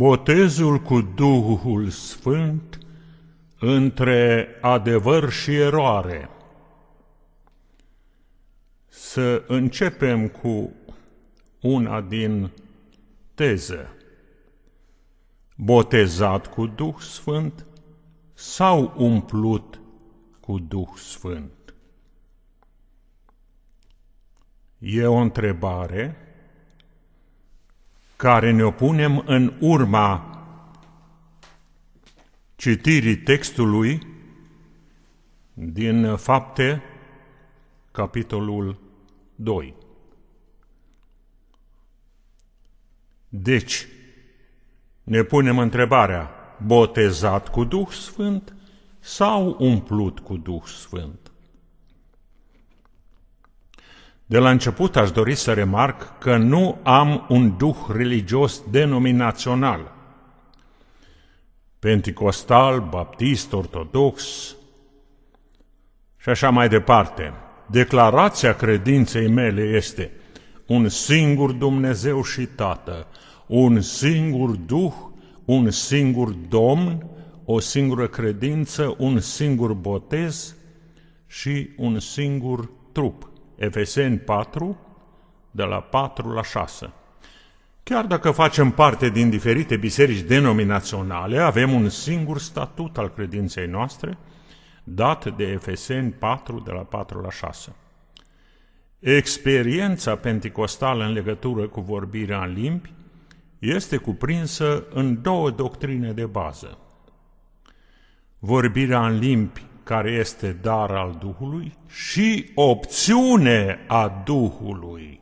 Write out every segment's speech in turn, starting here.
Botezul cu Duhul Sfânt între adevăr și eroare. Să începem cu una din teză. Botezat cu Duh Sfânt sau umplut cu Duh Sfânt? E o întrebare care ne opunem în urma citirii textului din Fapte, capitolul 2. Deci, ne punem întrebarea, botezat cu Duh Sfânt sau umplut cu Duh Sfânt? De la început aș dori să remarc că nu am un duh religios denominațional. Pentecostal, baptist, ortodox și așa mai departe. Declarația credinței mele este un singur Dumnezeu și Tată, un singur Duh, un singur Domn, o singură credință, un singur botez și un singur trup. Efeseni 4, de la 4 la 6. Chiar dacă facem parte din diferite biserici denominaționale, avem un singur statut al credinței noastre, dat de Efeseni 4, de la 4 la 6. Experiența penticostală în legătură cu vorbirea în limbi este cuprinsă în două doctrine de bază. Vorbirea în limbi care este dar al Duhului, și opțiune a Duhului.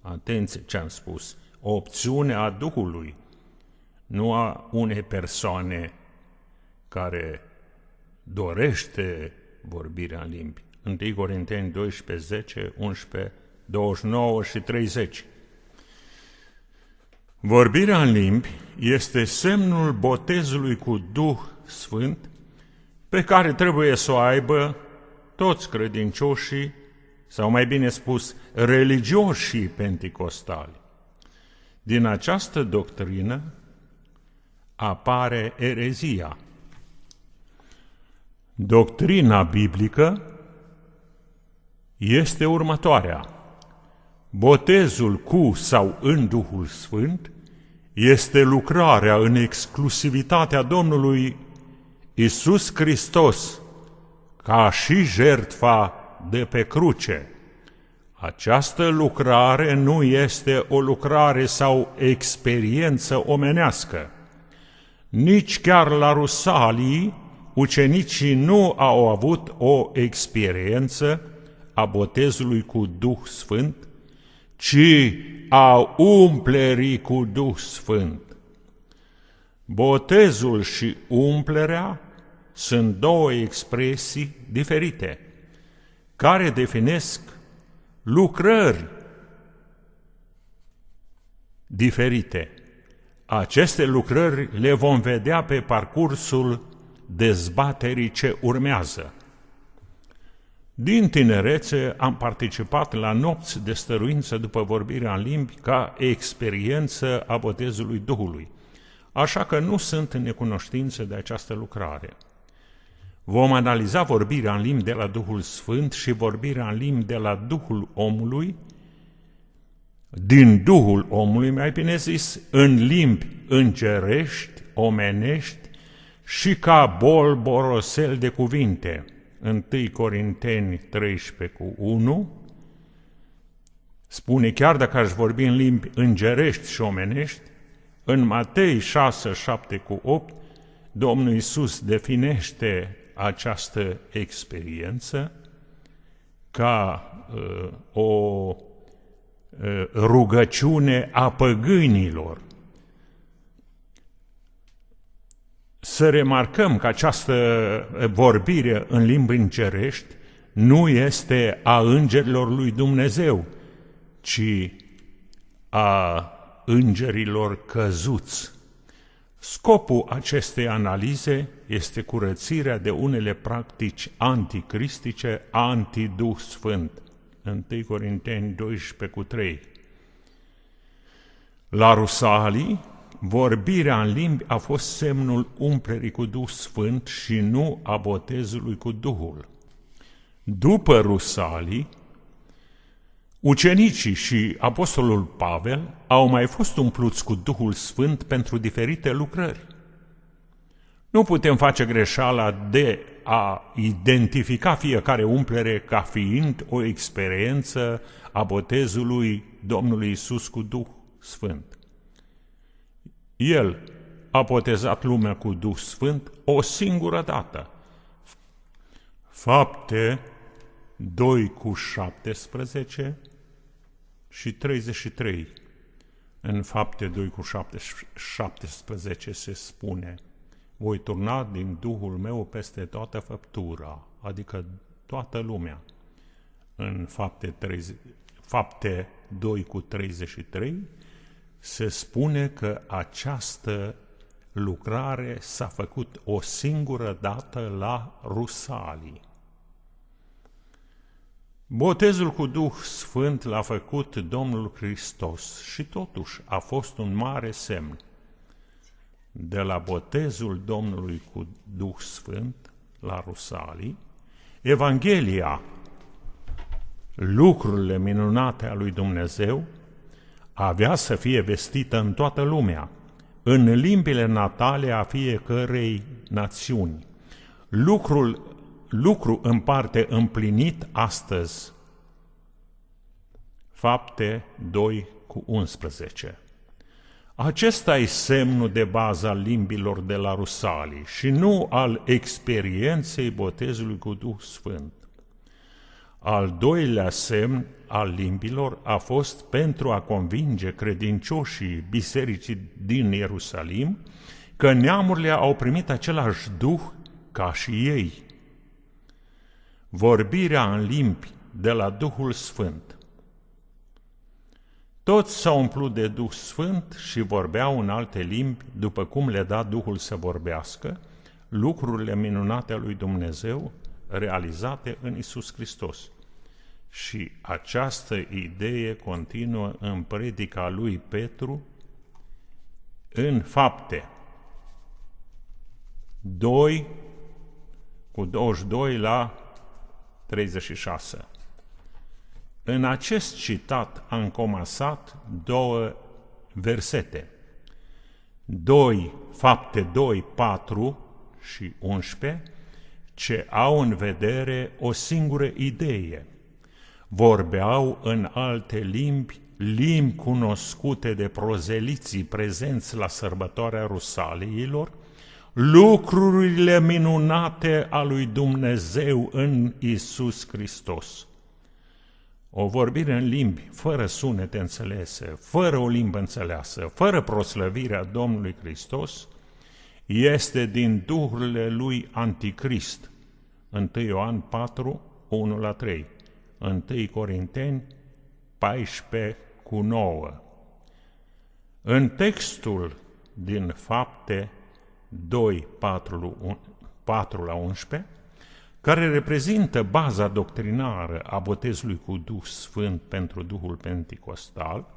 Atenție ce am spus, opțiune a Duhului, nu a unei persoane care dorește vorbirea în limbi. 1 Corinteni 12, 10, 11, 29 și 30. Vorbirea în limbi este semnul botezului cu Duh Sfânt pe care trebuie să o aibă toți credincioșii, sau mai bine spus, religioșii penticostali. Din această doctrină apare erezia. Doctrina biblică este următoarea. Botezul cu sau în Duhul Sfânt este lucrarea în exclusivitatea Domnului Iisus Hristos, ca și jertfa de pe cruce. Această lucrare nu este o lucrare sau experiență omenească. Nici chiar la Rusalii, ucenicii nu au avut o experiență a botezului cu Duh Sfânt, ci a umplerii cu Duh Sfânt. Botezul și umplerea sunt două expresii diferite care definesc lucrări diferite. Aceste lucrări le vom vedea pe parcursul dezbaterii ce urmează. Din tinerețe am participat la nopți de stăruință după vorbirea în limbi ca experiență a botezului Duhului, așa că nu sunt în necunoștință de această lucrare. Vom analiza vorbirea în limbi de la Duhul Sfânt și vorbirea în limbi de la Duhul omului, din Duhul omului, mai bine zis, în limbi îngerești, omenești și ca bol borosel de cuvinte. 1 Corinteni 13 cu 1 spune, chiar dacă aș vorbi în limbi îngerești și omenești, în Matei 6, 7 cu 8, Domnul Iisus definește această experiență ca uh, o uh, rugăciune a păgânilor. Să remarcăm că această vorbire în limbi încerești nu este a îngerilor lui Dumnezeu, ci a îngerilor căzuți. Scopul acestei analize este curățirea de unele practici anticristice, anti-Duh Sfânt. 1 Corinteni 12 cu 3. La Rusalii, vorbirea în limbi a fost semnul umplerii cu Duh Sfânt și nu a botezului cu Duhul. După Rusalii, ucenicii și apostolul Pavel au mai fost umpluți cu Duhul Sfânt pentru diferite lucrări. Nu putem face greșeala de a identifica fiecare umplere ca fiind o experiență a botezului Domnului Isus cu Duh Sfânt. El a botezat lumea cu Duh Sfânt o singură dată. Fapte 2 cu 17 și 33. În fapte 2 cu 17 se spune Voi turna din Duhul meu peste toată făptura, adică toată lumea. În fapte, 30, fapte 2 cu 33 se spune că această lucrare s-a făcut o singură dată la Rusalii. Botezul cu Duh Sfânt l-a făcut Domnul Hristos și totuși a fost un mare semn. De la botezul Domnului cu Duh Sfânt la Rusalii, Evanghelia, lucrurile minunate a lui Dumnezeu, avea să fie vestită în toată lumea, în limbile natale a fiecărei națiuni. Lucrul lucru în parte împlinit astăzi. Fapte 2 cu 11. Acesta e semnul de bază al limbilor de la Rusalii și nu al experienței botezului cu Duh Sfânt. Al doilea semn al limbilor a fost pentru a convinge credincioșii bisericii din Ierusalim că neamurile au primit același Duh ca și ei vorbirea în limbi de la Duhul Sfânt. Toți s-au umplut de Duh Sfânt și vorbeau în alte limbi, după cum le da Duhul să vorbească, lucrurile minunate lui Dumnezeu realizate în Isus Hristos. Și această idee continuă în predica lui Petru în fapte 2 cu 22 la 36. În acest citat am comasat două versete. 2, fapte 2, 4 și 11, ce au în vedere o singură idee. Vorbeau în alte limbi, limbi cunoscute de prozeliții prezenți la sărbătoarea Rusaliilor, lucrurile minunate a lui Dumnezeu în Isus Hristos. O vorbire în limbi, fără sunete înțelese, fără o limbă înțeleasă, fără proslăvirea Domnului Hristos, este din duhurile lui Anticrist. 1 Ioan 4, 1 la 3. 1 Corinteni 14 cu 9. În textul din fapte 2, 4, 4 la 11, care reprezintă baza doctrinară a botezului cu Duh Sfânt pentru Duhul Pentecostal,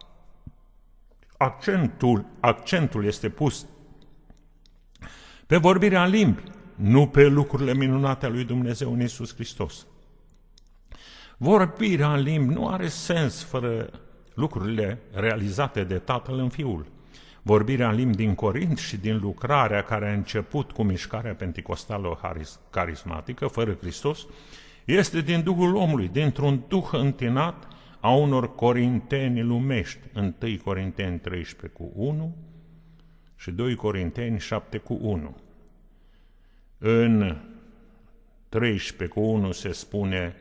accentul, accentul este pus pe vorbirea în limbi, nu pe lucrurile minunate ale lui Dumnezeu în Iisus Hristos. Vorbirea în limbi nu are sens fără lucrurile realizate de Tatăl în Fiul vorbirea în limbi din Corint și din lucrarea care a început cu mișcarea penticostală carismatică, fără Hristos, este din Duhul omului, dintr-un duh întinat a unor corinteni lumești, 1 Corinteni 13 cu 1 și 2 Corinteni 7 cu 1. În 13 cu 1 se spune,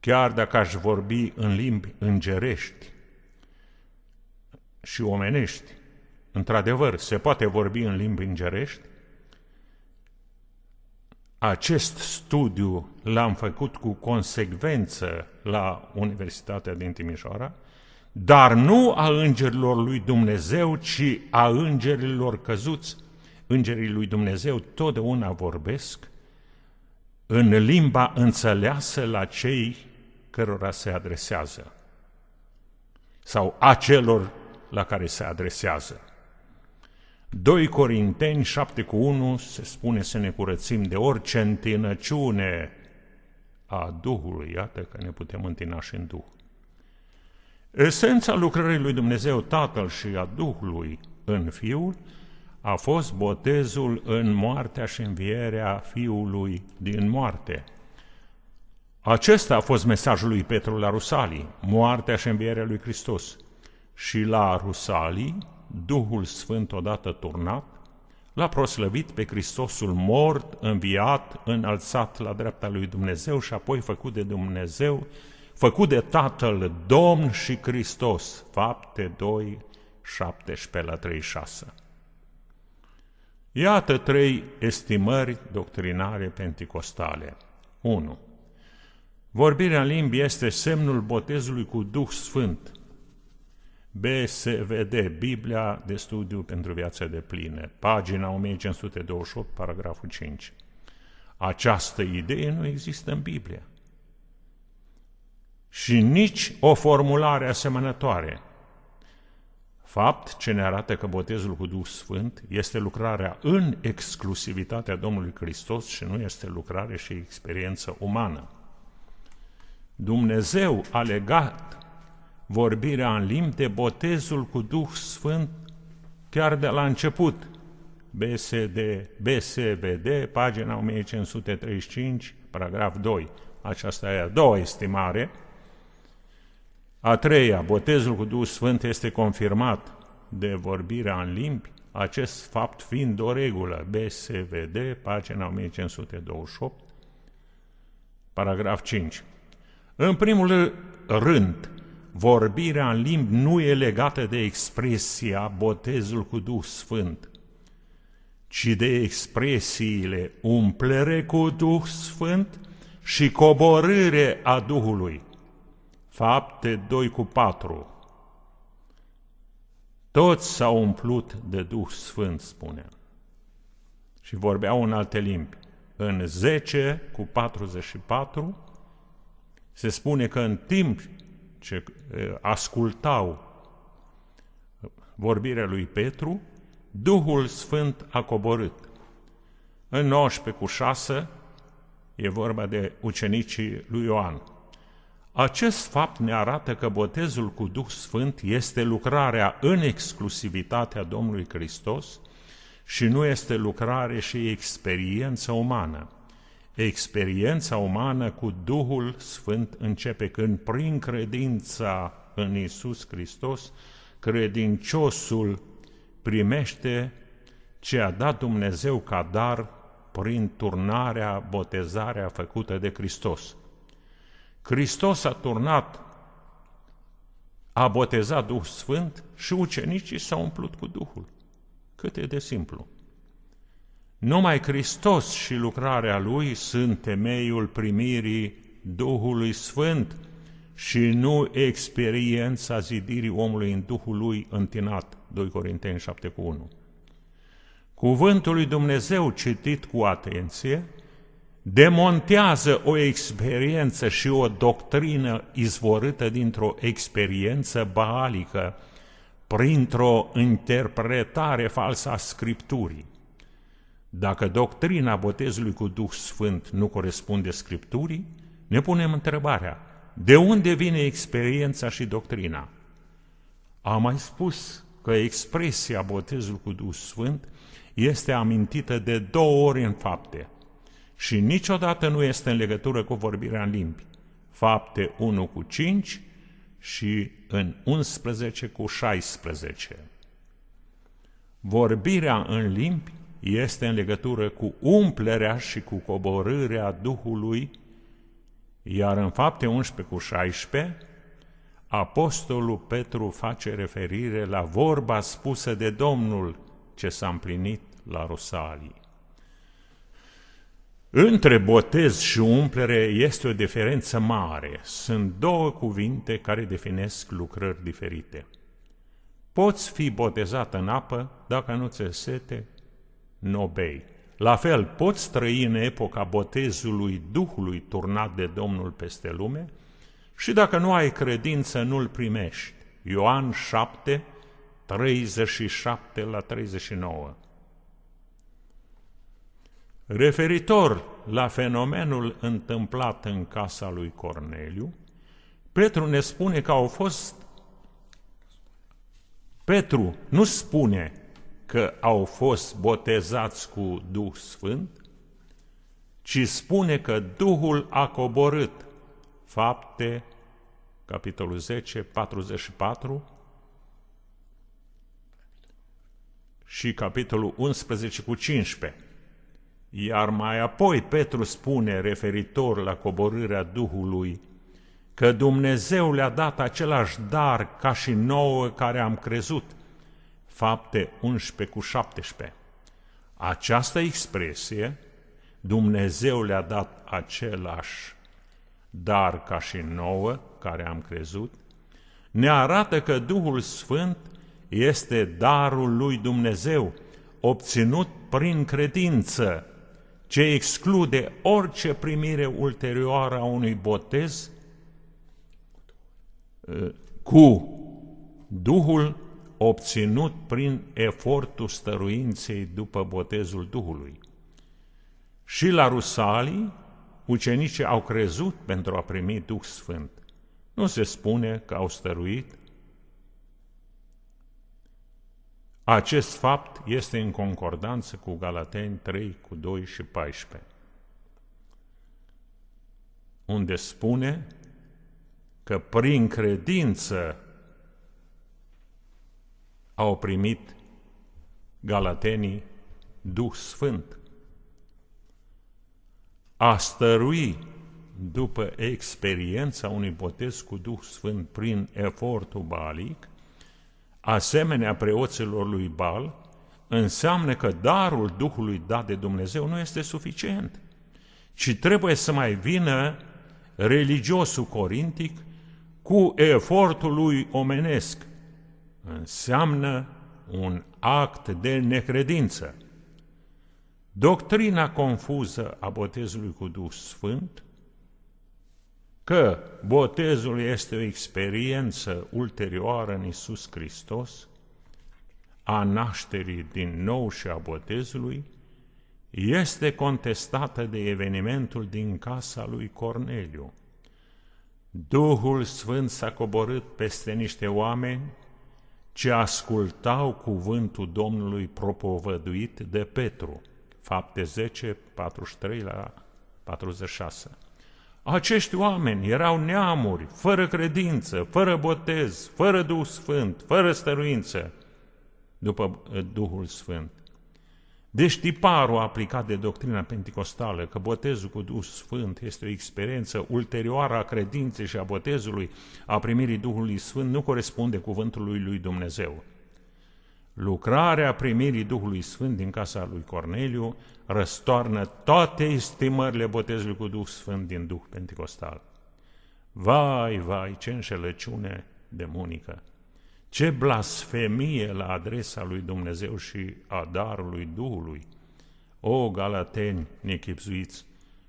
chiar dacă aș vorbi în limbi îngerești, și omenești. Într-adevăr, se poate vorbi în limbi îngerești. Acest studiu l-am făcut cu consecvență la Universitatea din Timișoara, dar nu a îngerilor lui Dumnezeu, ci a îngerilor căzuți. Îngerii lui Dumnezeu totdeauna vorbesc în limba înțeleasă la cei cărora se adresează sau a celor la care se adresează. 2 Corinteni 7 cu 1 se spune să ne curățim de orice întinăciune a Duhului. Iată că ne putem întina și în Duh. Esența lucrării lui Dumnezeu Tatăl și a Duhului în Fiul a fost botezul în moartea și învierea Fiului din moarte. Acesta a fost mesajul lui Petru la Rusalii, moartea și învierea lui Hristos. Și la Rusalii, Duhul Sfânt odată turnat, l-a proslăvit pe Hristosul mort, înviat, înălțat la dreapta lui Dumnezeu și apoi făcut de Dumnezeu, făcut de Tatăl Domn și Hristos. Fapte 2, 17 la 36. Iată trei estimări doctrinare penticostale. 1. Vorbirea în limbi este semnul botezului cu Duh Sfânt. BSVD, Biblia de studiu pentru viața de plină, pagina 1528, paragraful 5. Această idee nu există în Biblie. Și nici o formulare asemănătoare. Fapt ce ne arată că botezul cu Duh Sfânt este lucrarea în exclusivitatea Domnului Hristos și nu este lucrare și experiență umană. Dumnezeu a legat vorbirea în limbi de botezul cu Duh Sfânt chiar de la început. BSD, BSVD, pagina 1535, paragraf 2. Aceasta e a doua estimare. A treia, botezul cu Duh Sfânt este confirmat de vorbirea în limbi, acest fapt fiind o regulă. BSVD, pagina 1528, paragraf 5. În primul rând, vorbirea în limbi nu e legată de expresia botezul cu Duh Sfânt, ci de expresiile umplere cu Duh Sfânt și coborâre a Duhului. Fapte 2 cu 4 Toți s-au umplut de Duh Sfânt, spune. Și vorbeau în alte limbi. În 10 cu 44 se spune că în timp ce ascultau vorbirea lui Petru, Duhul Sfânt a coborât. În 19 cu 6 e vorba de ucenicii lui Ioan. Acest fapt ne arată că botezul cu Duh Sfânt este lucrarea în exclusivitatea Domnului Hristos și nu este lucrare și experiență umană. Experiența umană cu Duhul Sfânt începe când, prin credința în Isus Hristos, credinciosul primește ce a dat Dumnezeu ca dar prin turnarea, botezarea făcută de Hristos. Hristos a turnat, a botezat Duh Sfânt și ucenicii s-au umplut cu Duhul. Cât e de simplu. Numai Hristos și lucrarea Lui sunt temeiul primirii Duhului Sfânt și nu experiența zidirii omului în Duhul Lui întinat, 2 Corinteni 7 cu 1. Cuvântul lui Dumnezeu citit cu atenție demontează o experiență și o doctrină izvorâtă dintr-o experiență baalică printr-o interpretare falsă a Scripturii. Dacă doctrina botezului cu Duh Sfânt nu corespunde Scripturii, ne punem întrebarea, de unde vine experiența și doctrina? Am mai spus că expresia botezului cu Duh Sfânt este amintită de două ori în fapte și niciodată nu este în legătură cu vorbirea în limbi. Fapte 1 cu 5 și în 11 cu 16. Vorbirea în limbi este în legătură cu umplerea și cu coborârea Duhului, iar în fapte 11 cu 16, Apostolul Petru face referire la vorba spusă de Domnul ce s-a împlinit la Rosalii. Între botez și umplere este o diferență mare. Sunt două cuvinte care definesc lucrări diferite. Poți fi botezat în apă dacă nu ți sete nu bei. La fel, poți trăi în epoca botezului Duhului turnat de Domnul peste lume și dacă nu ai credință, nu-l primești. Ioan 7, 37 la 39. Referitor la fenomenul întâmplat în casa lui Corneliu, Petru ne spune că au fost Petru nu spune că au fost botezați cu Duh Sfânt, ci spune că Duhul a coborât. Fapte, capitolul 10, 44 și capitolul 11 cu 15. Iar mai apoi Petru spune, referitor la coborârea Duhului, că Dumnezeu le-a dat același dar ca și nouă care am crezut. Fapte 11 cu 17. Această expresie, Dumnezeu le-a dat același dar ca și nouă care am crezut, ne arată că Duhul Sfânt este darul lui Dumnezeu, obținut prin credință, ce exclude orice primire ulterioară a unui botez cu Duhul obținut prin efortul stăruinței după botezul Duhului. Și la Rusalii, ucenicii au crezut pentru a primi Duh Sfânt. Nu se spune că au stăruit. Acest fapt este în concordanță cu Galateni 3, cu 2 și 14, unde spune că prin credință au primit galatenii Duh Sfânt. A stărui după experiența unui botez cu Duh Sfânt prin efortul balic, asemenea preoților lui Bal, înseamnă că darul Duhului dat de Dumnezeu nu este suficient, ci trebuie să mai vină religiosul corintic cu efortul lui omenesc. Înseamnă un act de necredință. Doctrina confuză a botezului cu Duh Sfânt, că botezul este o experiență ulterioară în Isus Hristos, a nașterii din nou și a botezului, este contestată de evenimentul din casa lui Corneliu. Duhul Sfânt s-a coborât peste niște oameni ce ascultau cuvântul Domnului propovăduit de Petru. Fapte 10, 43 la 46. Acești oameni erau neamuri, fără credință, fără botez, fără Duh Sfânt, fără stăruință, după eh, Duhul Sfânt. Deci tiparul aplicat de doctrina pentecostală că botezul cu Duh Sfânt este o experiență ulterioară a credinței și a botezului, a primirii Duhului Sfânt, nu corespunde cuvântului lui Dumnezeu. Lucrarea primirii Duhului Sfânt din casa lui Corneliu răstoarnă toate estimările botezului cu Duh Sfânt din Duh Pentecostal. Vai, vai, ce înșelăciune demonică! Ce blasfemie la adresa lui Dumnezeu și a darului Duhului! O, galateni nechipzuiți,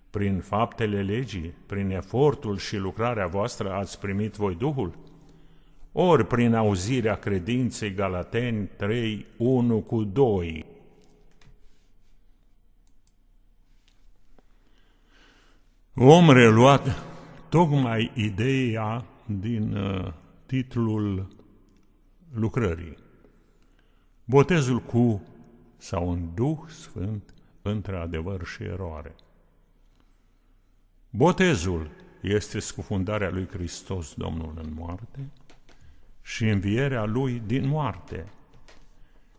prin faptele legii, prin efortul și lucrarea voastră ați primit voi Duhul? Ori prin auzirea credinței Galateni 3, 1 cu 2. Vom relua tocmai ideea din uh, titlul lucrării. Botezul cu sau în Duh Sfânt între adevăr și eroare. Botezul este scufundarea lui Hristos Domnul în moarte și învierea lui din moarte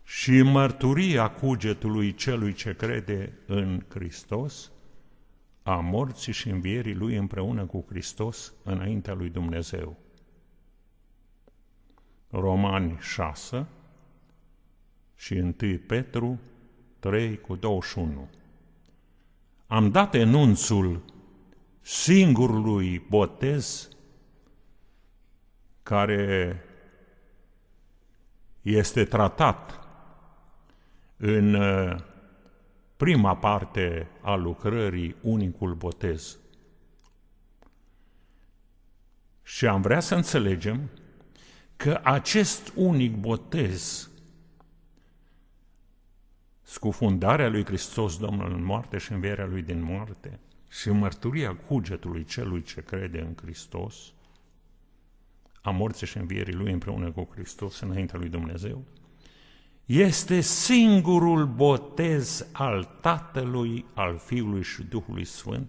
și mărturia cugetului celui ce crede în Hristos a morții și învierii lui împreună cu Hristos înaintea lui Dumnezeu. Romani 6 și 1 Petru 3 cu 21. Am dat enunțul singurului botez care este tratat în uh, prima parte a lucrării unicul botez. Și am vrea să înțelegem că acest unic botez, scufundarea lui Hristos Domnul în moarte și învierea lui din moarte și mărturia cugetului celui ce crede în Hristos, a morții și învierii lui împreună cu Hristos înaintea lui Dumnezeu, este singurul botez al Tatălui, al Fiului și Duhului Sfânt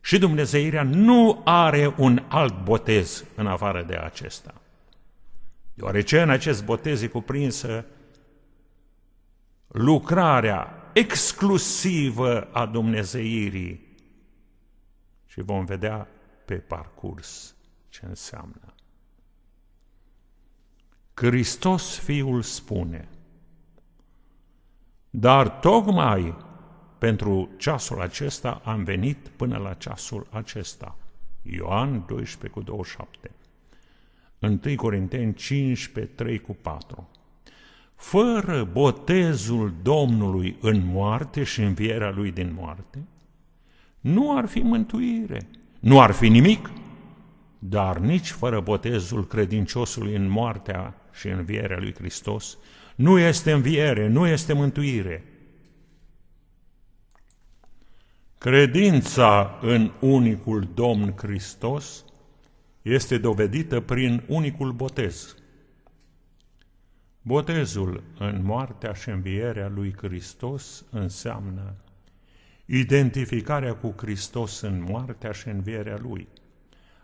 și Dumnezeirea nu are un alt botez în afară de acesta. Deoarece în acest botez e cuprinsă lucrarea exclusivă a Dumnezeirii și vom vedea pe parcurs ce înseamnă. Hristos Fiul spune, dar tocmai pentru ceasul acesta am venit până la ceasul acesta. Ioan 12 cu 27. 1 Corinteni 15, 3 cu 4. Fără botezul Domnului în moarte și învierea Lui din moarte, nu ar fi mântuire, nu ar fi nimic, dar nici fără botezul credinciosului în moartea și învierea lui Hristos, nu este înviere, nu este mântuire. Credința în unicul Domn Hristos este dovedită prin unicul botez. Botezul în moartea și învierea lui Hristos înseamnă identificarea cu Hristos în moartea și învierea lui,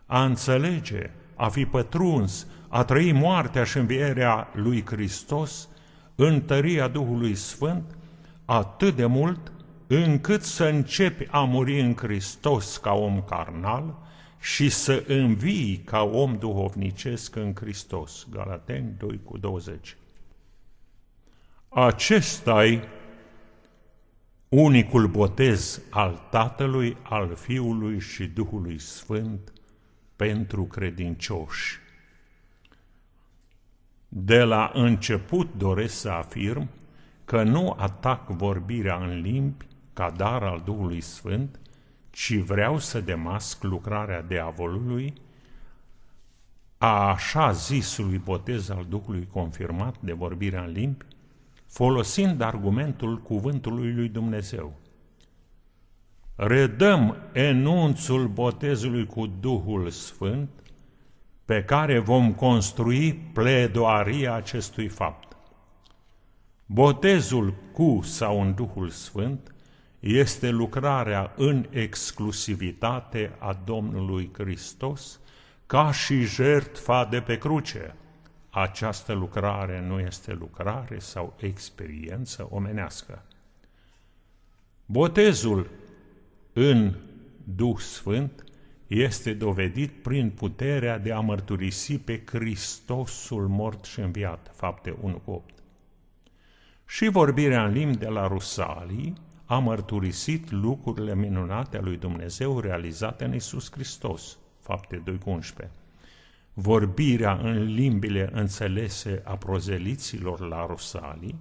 a înțelege, a fi pătruns, a trăi moartea și învierea lui Hristos în tăria Duhului Sfânt atât de mult încât să începi a muri în Hristos ca om carnal și să învii ca om duhovnicesc în Hristos. Galateni 2 cu 20. acesta e unicul botez al Tatălui, al Fiului și Duhului Sfânt pentru credincioși. De la început doresc să afirm că nu atac vorbirea în limbi ca dar al Duhului Sfânt, ci vreau să demasc lucrarea diavolului a așa zisului botez al Duhului confirmat de vorbirea în limbi, folosind argumentul cuvântului lui Dumnezeu. Redăm enunțul botezului cu Duhul Sfânt, pe care vom construi pledoaria acestui fapt. Botezul cu sau în Duhul Sfânt este lucrarea în exclusivitate a Domnului Hristos ca și jertfa de pe cruce. Această lucrare nu este lucrare sau experiență omenească. Botezul în Duh Sfânt este dovedit prin puterea de a mărturisi pe Hristosul mort și înviat, fapte 1 cu 8. Și vorbirea în limbi de la Rusalii a mărturisit lucrurile minunate a lui Dumnezeu realizate în Isus Hristos, fapte 2 cu 11. Vorbirea în limbile înțelese a prozeliților la Rusalii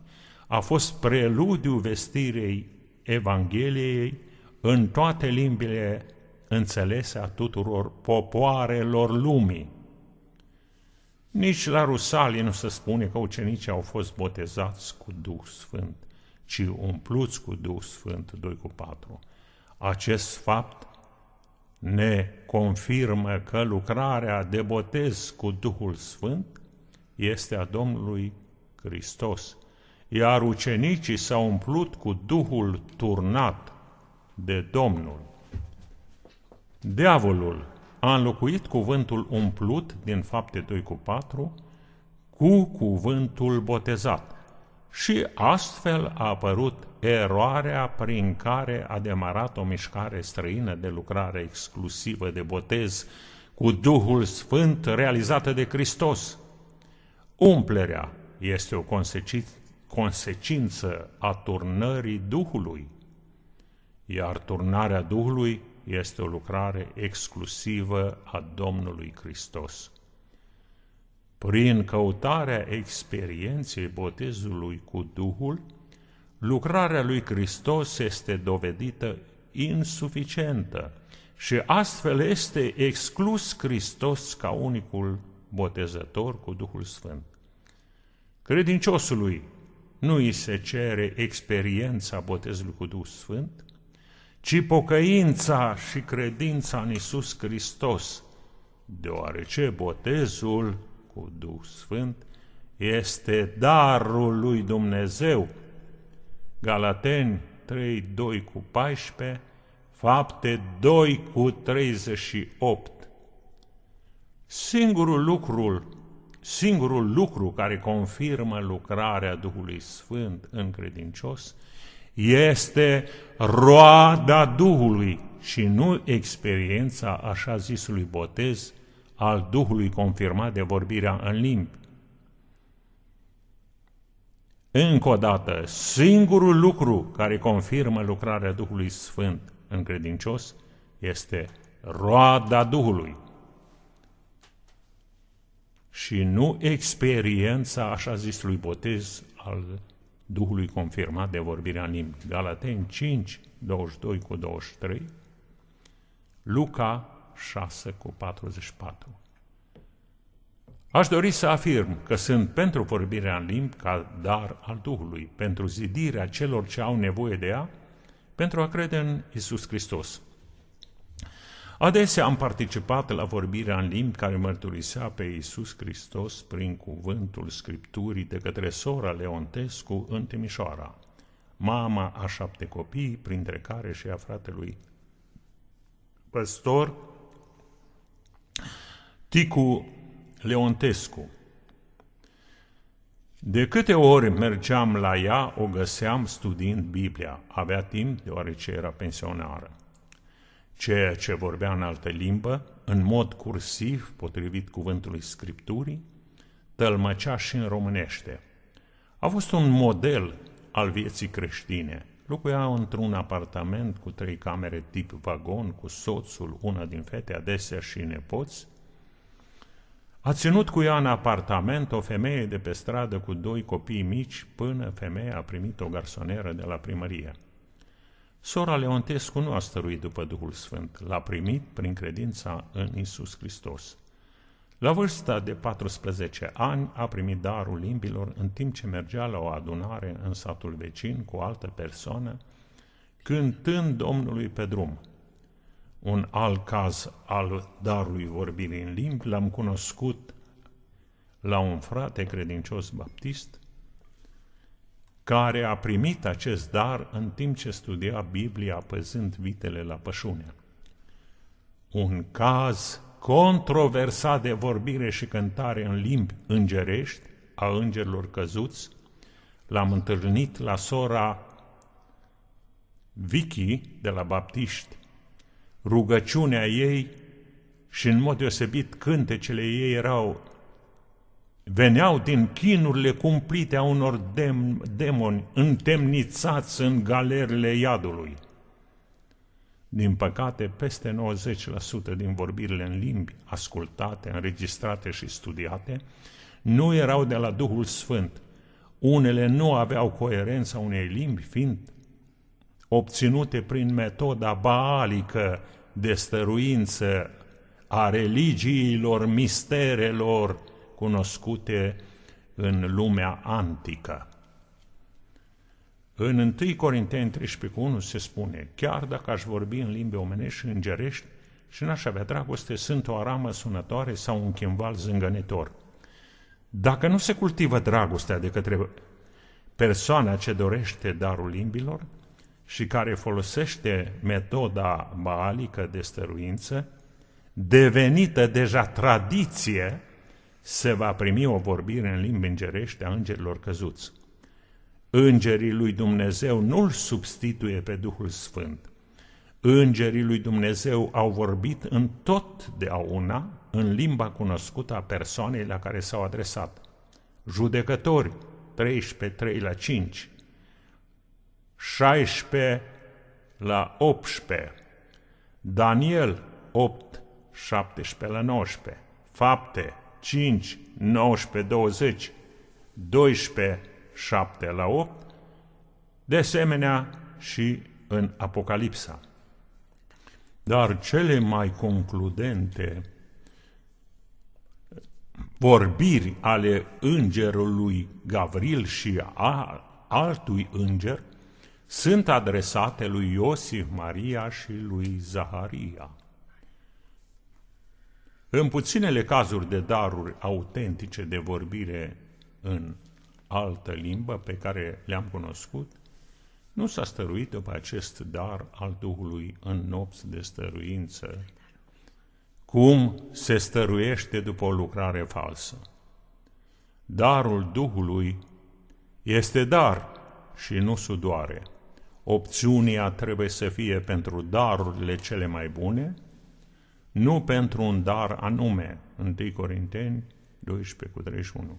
a fost preludiu vestirei Evangheliei în toate limbile înțelese a tuturor popoarelor lumii. Nici la Rusalii nu se spune că ucenicii au fost botezați cu Duh Sfânt, ci umpluți cu Duh Sfânt 2 cu 4. Acest fapt ne confirmă că lucrarea de botez cu Duhul Sfânt este a Domnului Hristos, iar ucenicii s-au umplut cu Duhul turnat de Domnul. Diavolul a înlocuit cuvântul umplut din fapte 2 cu 4 cu cuvântul botezat și astfel a apărut eroarea prin care a demarat o mișcare străină de lucrare exclusivă de botez cu Duhul Sfânt realizată de Hristos. Umplerea este o consecință a turnării Duhului, iar turnarea Duhului este o lucrare exclusivă a Domnului Hristos. Prin căutarea experienței botezului cu Duhul, lucrarea lui Hristos este dovedită insuficientă și astfel este exclus Hristos ca unicul botezător cu Duhul Sfânt. Credinciosului nu îi se cere experiența botezului cu Duhul Sfânt, ci pocăința și credința în Isus Hristos, deoarece botezul cu Duh Sfânt este darul lui Dumnezeu. Galateni 3, 2 cu 14, fapte 2 cu 38. Singurul lucru, singurul lucru care confirmă lucrarea Duhului Sfânt în credincios este roada Duhului și nu experiența așa zisului botez al Duhului confirmat de vorbirea în limbi. Încă o dată, singurul lucru care confirmă lucrarea Duhului Sfânt în credincios este roada Duhului și nu experiența așa zisului botez al Duhului confirmat de vorbirea în limbi. Galateni 5, 22 cu 23, Luca 6 cu 44. Aș dori să afirm că sunt pentru vorbirea în limbi ca dar al Duhului, pentru zidirea celor ce au nevoie de ea, pentru a crede în Isus Hristos. Adesea am participat la vorbirea în limbi care mărturisea pe Iisus Hristos prin cuvântul Scripturii de către sora Leontescu în Timișoara, mama a șapte copii, printre care și a fratelui păstor Ticu Leontescu. De câte ori mergeam la ea, o găseam studiind Biblia. Avea timp, deoarece era pensionară ceea ce vorbea în altă limbă, în mod cursiv, potrivit cuvântului Scripturii, tălmăcea și în românește. A fost un model al vieții creștine. Locuia într-un apartament cu trei camere tip vagon, cu soțul, una din fete, adesea și nepoți. A ținut cu ea în apartament o femeie de pe stradă cu doi copii mici, până femeia a primit o garsoneră de la primărie. Sora Leontescu nu a stăruit după Duhul Sfânt, l-a primit prin credința în Isus Hristos. La vârsta de 14 ani a primit darul limbilor în timp ce mergea la o adunare în satul vecin cu o altă persoană, cântând Domnului pe drum. Un alt caz al darului vorbirii în limbi l-am cunoscut la un frate credincios baptist care a primit acest dar în timp ce studia Biblia păzând vitele la pășune. Un caz controversat de vorbire și cântare în limbi îngerești a îngerilor căzuți, l-am întâlnit la sora Vicky de la Baptiști. Rugăciunea ei și în mod deosebit cântecele ei erau veneau din chinurile cumplite a unor dem- demoni întemnițați în galerile iadului. Din păcate, peste 90% din vorbirile în limbi ascultate, înregistrate și studiate nu erau de la Duhul Sfânt. Unele nu aveau coerența unei limbi, fiind obținute prin metoda baalică de stăruință a religiilor, misterelor, cunoscute în lumea antică. În 1 Corinteni 13 cu 1 se spune, chiar dacă aș vorbi în limbi omenești și îngerești și n-aș avea dragoste, sunt o aramă sunătoare sau un chimval zângănitor. Dacă nu se cultivă dragostea de către persoana ce dorește darul limbilor și care folosește metoda baalică de stăruință, devenită deja tradiție, se va primi o vorbire în limbi îngerește a îngerilor căzuți. Îngerii lui Dumnezeu nu-L substituie pe Duhul Sfânt. Îngerii lui Dumnezeu au vorbit în tot de una în limba cunoscută a persoanei la care s-au adresat. Judecători 13, 3 la 5, 16 la 18, Daniel 8, 17 la 19, Fapte 5, 19, 20, 12, 7 la 8, de asemenea și în Apocalipsa. Dar cele mai concludente vorbiri ale îngerului Gavril și a altui înger sunt adresate lui Iosif, Maria și lui Zaharia. În puținele cazuri de daruri autentice de vorbire în altă limbă pe care le-am cunoscut, nu s-a stăruit după acest dar al Duhului în nopți de stăruință, cum se stăruiește după o lucrare falsă. Darul Duhului este dar și nu sudoare. Opțiunea trebuie să fie pentru darurile cele mai bune, nu pentru un dar anume. 1 Corinteni 12 cu 31.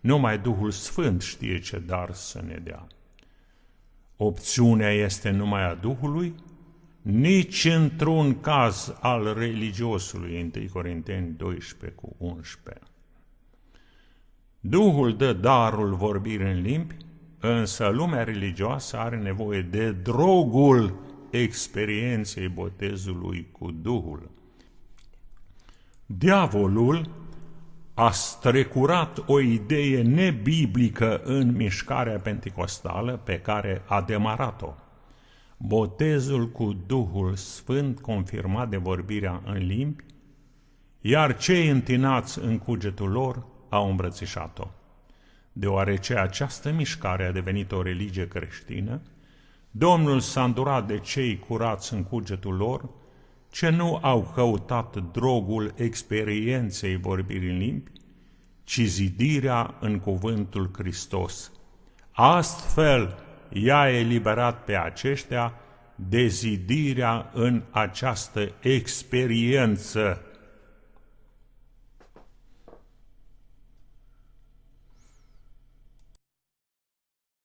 Numai Duhul Sfânt știe ce dar să ne dea. Opțiunea este numai a Duhului, nici într-un caz al religiosului, 1 Corinteni 12 cu 11. Duhul dă darul vorbirii în limbi, însă lumea religioasă are nevoie de drogul experienței botezului cu Duhul. Diavolul a strecurat o idee nebiblică în mișcarea penticostală pe care a demarat-o. Botezul cu Duhul Sfânt confirmat de vorbirea în limbi, iar cei întinați în cugetul lor au îmbrățișat-o. Deoarece această mișcare a devenit o religie creștină, Domnul s-a îndurat de cei curați în cugetul lor, ce nu au căutat drogul experienței vorbirii în limbi, ci zidirea în cuvântul Hristos. Astfel, i-a eliberat pe aceștia de zidirea în această experiență